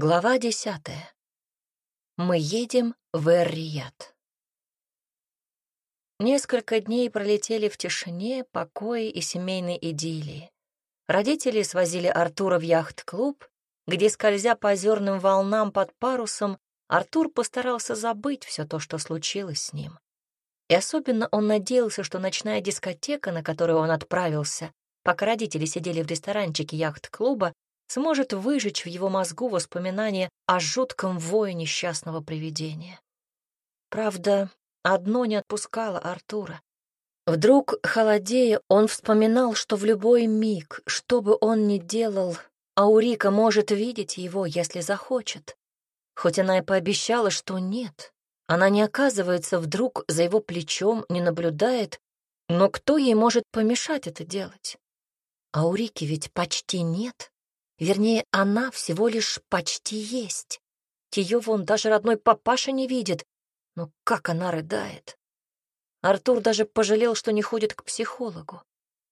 Глава десятая. Мы едем в Эр-Рияд. Несколько дней пролетели в тишине, покое и семейной идиллии. Родители свозили Артура в яхт-клуб, где, скользя по озерным волнам под парусом, Артур постарался забыть все то, что случилось с ним. И особенно он надеялся, что ночная дискотека, на которую он отправился, пока родители сидели в ресторанчике яхт-клуба, сможет выжечь в его мозгу воспоминания о жутком вое несчастного привидения. Правда, одно не отпускало Артура. Вдруг, холодея, он вспоминал, что в любой миг, что бы он ни делал, Аурика может видеть его, если захочет. Хоть она и пообещала, что нет, она не оказывается вдруг за его плечом, не наблюдает, но кто ей может помешать это делать? Аурики ведь почти нет. Вернее, она всего лишь почти есть. Ее вон даже родной папаша не видит. Но как она рыдает. Артур даже пожалел, что не ходит к психологу.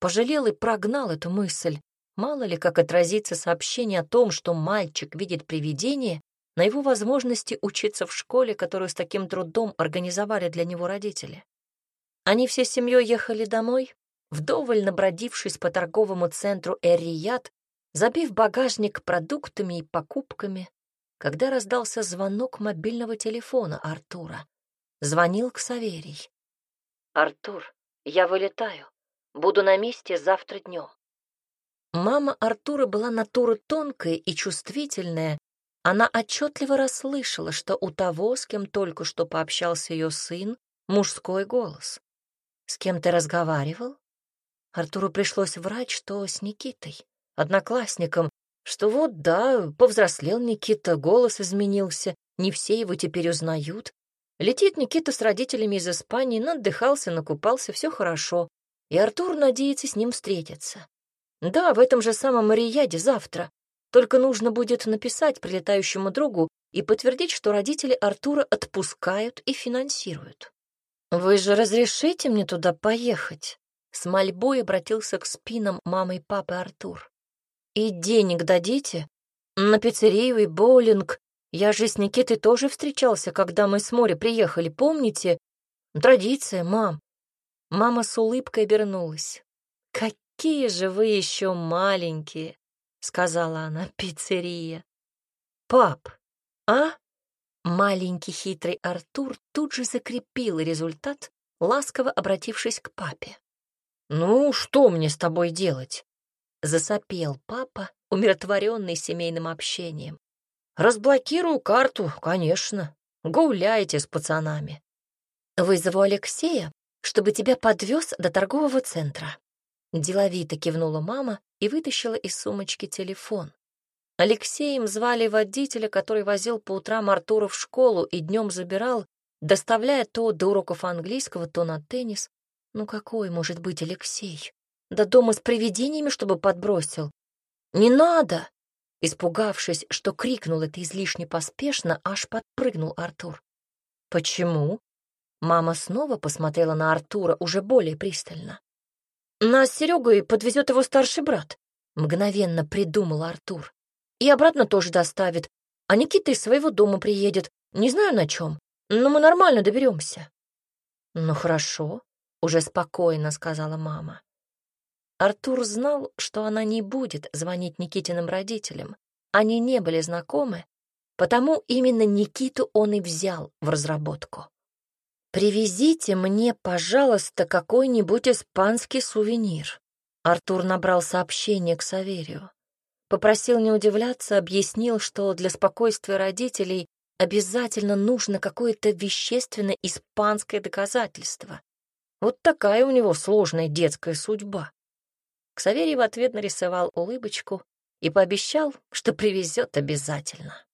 Пожалел и прогнал эту мысль. Мало ли, как отразится сообщение о том, что мальчик видит привидение, на его возможности учиться в школе, которую с таким трудом организовали для него родители. Они все семьей ехали домой, вдоволь набродившись по торговому центру Эррият, забив багажник продуктами и покупками, когда раздался звонок мобильного телефона Артура. Звонил к Саверий. «Артур, я вылетаю. Буду на месте завтра днем». Мама Артура была натура тонкая и чувствительная. Она отчетливо расслышала, что у того, с кем только что пообщался ее сын, мужской голос. «С кем ты разговаривал?» Артуру пришлось врать, что с Никитой одноклассникам, что вот, да, повзрослел Никита, голос изменился, не все его теперь узнают. Летит Никита с родителями из Испании, надыхался, накупался, все хорошо. И Артур надеется с ним встретиться. Да, в этом же самом Марияде завтра. Только нужно будет написать прилетающему другу и подтвердить, что родители Артура отпускают и финансируют. «Вы же разрешите мне туда поехать?» С мольбой обратился к спинам мамы и папы Артур. И денег дадите? На пиццерию и боулинг. Я же с Никитой тоже встречался, когда мы с моря приехали, помните? Традиция, мам. Мама с улыбкой обернулась. «Какие же вы еще маленькие!» — сказала она, — пиццерия. «Пап, а?» Маленький хитрый Артур тут же закрепил результат, ласково обратившись к папе. «Ну, что мне с тобой делать? Засопел папа, умиротворенный семейным общением. «Разблокирую карту, конечно. Гуляйте с пацанами». «Вызову Алексея, чтобы тебя подвез до торгового центра». Деловито кивнула мама и вытащила из сумочки телефон. Алексеем звали водителя, который возил по утрам Артура в школу и днем забирал, доставляя то до уроков английского, то на теннис. Ну какой может быть Алексей? До дома с привидениями, чтобы подбросил? Не надо! Испугавшись, что крикнул это излишне поспешно, аж подпрыгнул Артур. Почему? Мама снова посмотрела на Артура уже более пристально. Нас с Серегой подвезет его старший брат. Мгновенно придумал Артур. И обратно тоже доставит. А Никита из своего дома приедет. Не знаю на чем, но мы нормально доберемся. Ну хорошо, уже спокойно сказала мама. Артур знал, что она не будет звонить Никитиным родителям. Они не были знакомы, потому именно Никиту он и взял в разработку. «Привезите мне, пожалуйста, какой-нибудь испанский сувенир». Артур набрал сообщение к Саверию. Попросил не удивляться, объяснил, что для спокойствия родителей обязательно нужно какое-то вещественное испанское доказательство. Вот такая у него сложная детская судьба. Ксаверий в ответ нарисовал улыбочку и пообещал, что привезет обязательно.